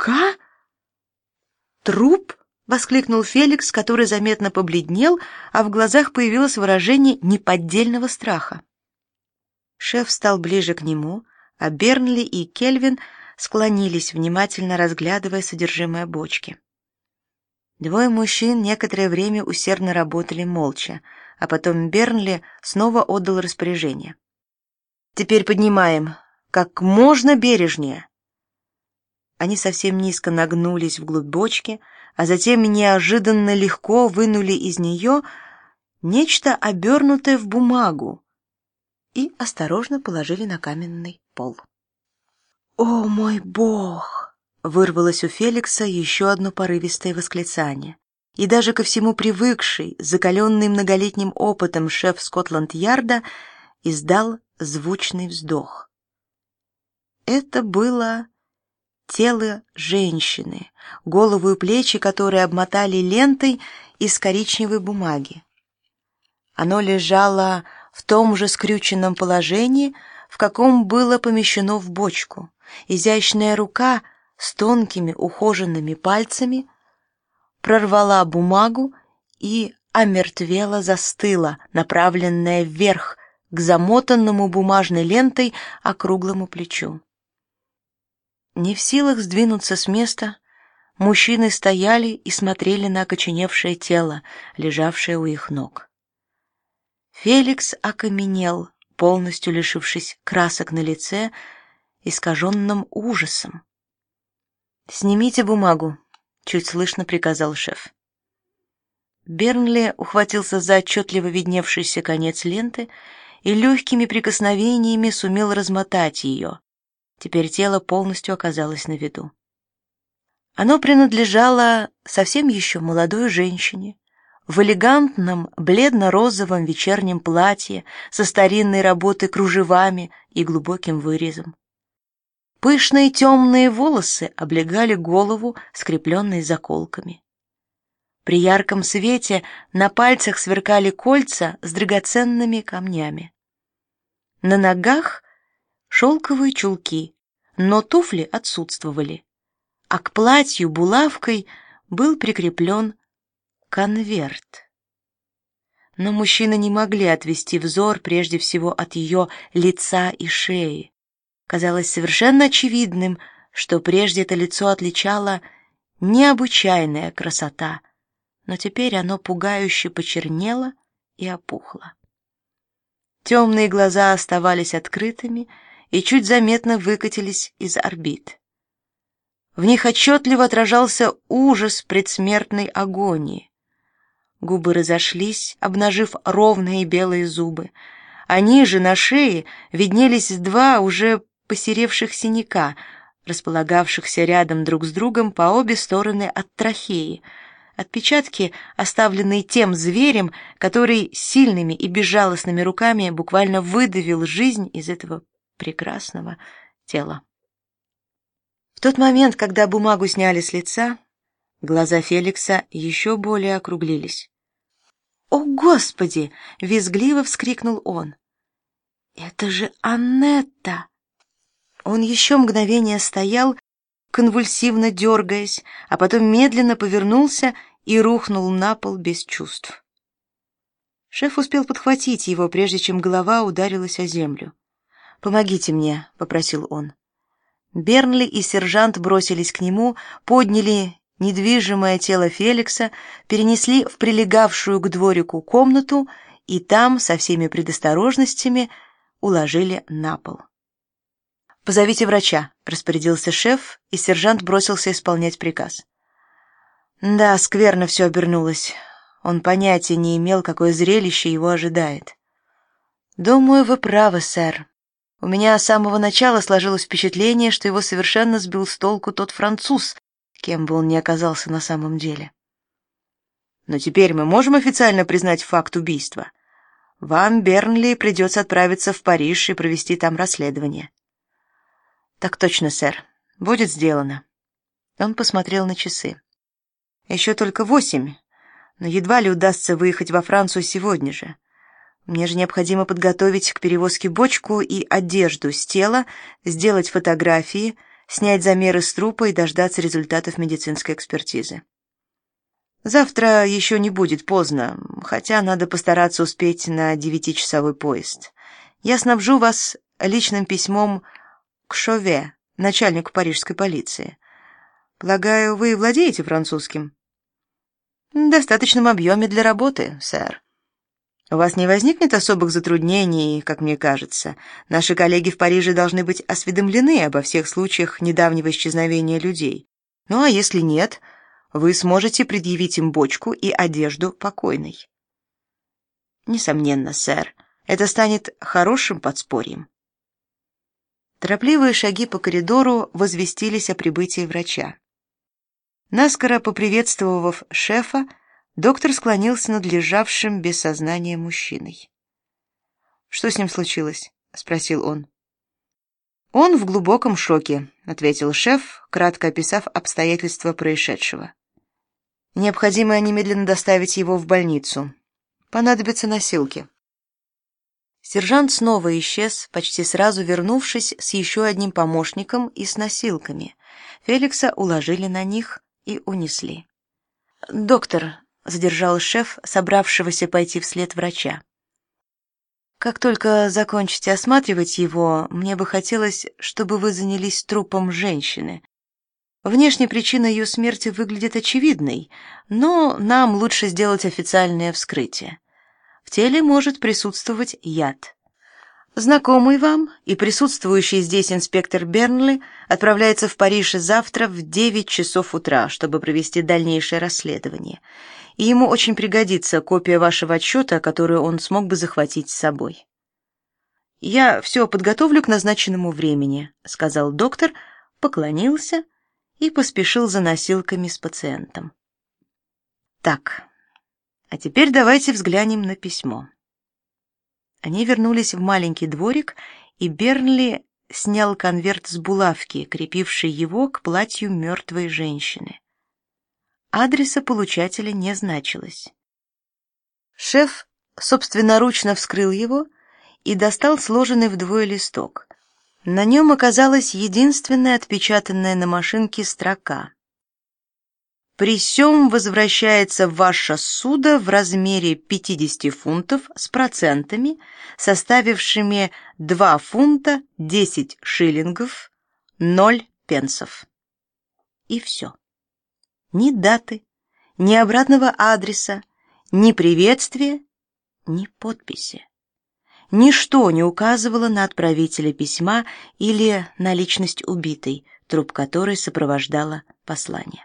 рука? Труп? воскликнул Феликс, который заметно побледнел, а в глазах появилось выражение неподдельного страха. Шеф стал ближе к нему, а Бернли и Кельвин склонились, внимательно разглядывая содержимое бочки. Двое мужчин некоторое время усердно работали молча, а потом Бернли снова отдал распоряжение. Теперь поднимаем, как можно бережнее. Они совсем низко нагнулись вглубь бочки, а затем неожиданно легко вынули из нее нечто обернутое в бумагу и осторожно положили на каменный пол. «О мой бог!» — вырвалось у Феликса еще одно порывистое восклицание. И даже ко всему привыкший, закаленный многолетним опытом шеф Скотланд-Ярда издал звучный вздох. Это было тело женщины, голову и плечи которой обмотали лентой из коричневой бумаги. Оно лежало в том же скрюченном положении, в каком было помещено в бочку. Изящная рука с тонкими ухоженными пальцами прорвала бумагу и омертвела застыла, направленная вверх к замотанному бумажной лентой округлому плечу. Не в силах сдвинуться с места, мужчины стояли и смотрели на окоченевшее тело, лежавшее у их ног. Феликс окаменел, полностью лишившись красок на лице, искаженным ужасом. Снимите бумагу, чуть слышно приказал шеф. Бернли ухватился за отчетливо видневшийся конец ленты и легкими прикосновениями сумел размотать ее, Теперь тело полностью оказалось на виду. Оно принадлежало совсем еще молодой женщине в элегантном бледно-розовом вечернем платье со старинной работы кружевами и глубоким вырезом. Пышные темные волосы облегали голову, скрепленные заколками. При ярком свете на пальцах сверкали кольца с драгоценными камнями. На ногах шелковые чулки, но туфли отсутствовали, а к платью булавкой был прикреплен конверт. Но мужчины не могли отвести взор прежде всего от ее лица и шеи. Казалось совершенно очевидным, что прежде это лицо отличала необычайная красота, но теперь оно пугающе почернело и опухло. Темные глаза оставались открытыми, и чуть заметно выкатились из орбит. В них отчетливо отражался ужас предсмертной агонии. Губы разошлись, обнажив ровные белые зубы, а ниже на шее виднелись два уже посеревших синяка, располагавшихся рядом друг с другом по обе стороны от трахеи. Отпечатки, оставленные тем зверем, который сильными и безжалостными руками буквально выдавил жизнь из этого прекрасного тела. В тот момент, когда бумагу сняли с лица, глаза Феликса еще более округлились. «О, Господи!» — визгливо вскрикнул он. «Это же Аннетта!» Он еще мгновение стоял, конвульсивно дергаясь, а потом медленно повернулся и рухнул на пол без чувств. Шеф успел подхватить его, прежде чем голова ударилась о землю. «Помогите мне», — попросил он. Бернли и сержант бросились к нему, подняли недвижимое тело Феликса, перенесли в прилегавшую к дворику комнату и там со всеми предосторожностями уложили на пол. Позовите врача, распорядился шеф, и сержант бросился исполнять приказ. Да, скверно все обернулось. Он понятия не имел, какое зрелище его ожидает. Думаю, вы правы, сэр. У меня с самого начала сложилось впечатление, что его совершенно сбил с толку тот француз, кем бы он ни оказался на самом деле. Но теперь мы можем официально признать факт убийства. Вам, Бернли, придется отправиться в Париж и провести там расследование. Так точно, сэр. Будет сделано. Он посмотрел на часы. Еще только восемь, но едва ли удастся выехать во Францию сегодня же. Мне же необходимо подготовить к перевозке бочку и одежду с тела, сделать фотографии, снять замеры с трупа и дождаться результатов медицинской экспертизы. Завтра еще не будет поздно, хотя надо постараться успеть на девятичасовой поезд. Я снабжу вас личным письмом к Шове, начальнику парижской полиции. Полагаю, вы владеете французским? В достаточном объеме для работы, сэр. У вас не возникнет особых затруднений, как мне кажется. Наши коллеги в Париже должны быть осведомлены обо всех случаях недавнего исчезновения людей. Ну а если нет, вы сможете предъявить им бочку и одежду покойной. Несомненно, сэр, это станет хорошим подспорьем. Торопливые шаги по коридору возвестились о прибытии врача. Наскоро поприветствовав шефа, Доктор склонился над лежавшим без сознания мужчиной. «Что с ним случилось?» — спросил он. «Он в глубоком шоке», — ответил шеф, кратко описав обстоятельства происшедшего. «Необходимо немедленно доставить его в больницу. Понадобятся носилки». Сержант снова исчез, почти сразу вернувшись с еще одним помощником и с носилками. Феликса уложили на них и унесли. «Доктор, задержал шеф, собравшегося пойти вслед врача. Как только закончите осматривать его, мне бы хотелось, чтобы вы занялись трупом женщины. Внешне причина ее смерти выглядит очевидной, но нам лучше сделать официальное вскрытие. В теле может присутствовать яд. Знакомый вам и присутствующий здесь инспектор Бернли отправляется в Париж завтра в 9 часов утра, чтобы провести дальнейшее расследование и ему очень пригодится копия вашего отчета, которую он смог бы захватить с собой. Я все подготовлю к назначенному времени, сказал доктор, поклонился и поспешил за носилками с пациентом. Так. А теперь давайте взглянем на письмо. Они вернулись в маленький дворик, и Бернли снял конверт с булавки, крепившей его к платью мертвой женщины. Адреса получателя не значилось. Шеф собственноручно вскрыл его и достал сложенный вдвое листок. На нем оказалась единственная отпечатанная на машинке строка. При сём возвращается ваше судо в размере 50 фунтов с процентами, составившими 2 фунта 10 шиллингов 0 пенсов. И все. Ни даты, ни обратного адреса, ни приветствия, ни подписи. Ничто не указывало на отправителя письма или на личность убитой, труп которой сопровождало послание.